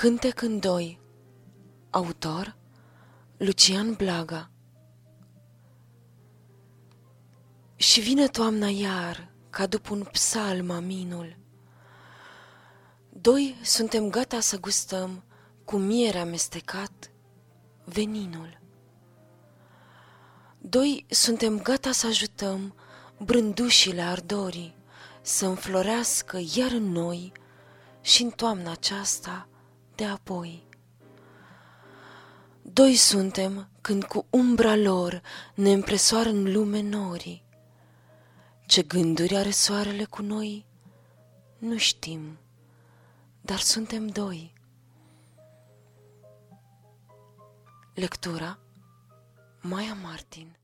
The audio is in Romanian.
Cântec în doi Autor Lucian Blaga Și vine toamna iar, ca după un psalm aminul. Doi suntem gata să gustăm, cu miere amestecat, veninul. Doi suntem gata să ajutăm brândușile ardorii să înflorească iar în noi și în toamna aceasta de apoi. Doi suntem când cu umbra lor ne împresoară în lume norii. Ce gânduri are soarele cu noi? Nu știm, dar suntem doi. Lectura Maia Martin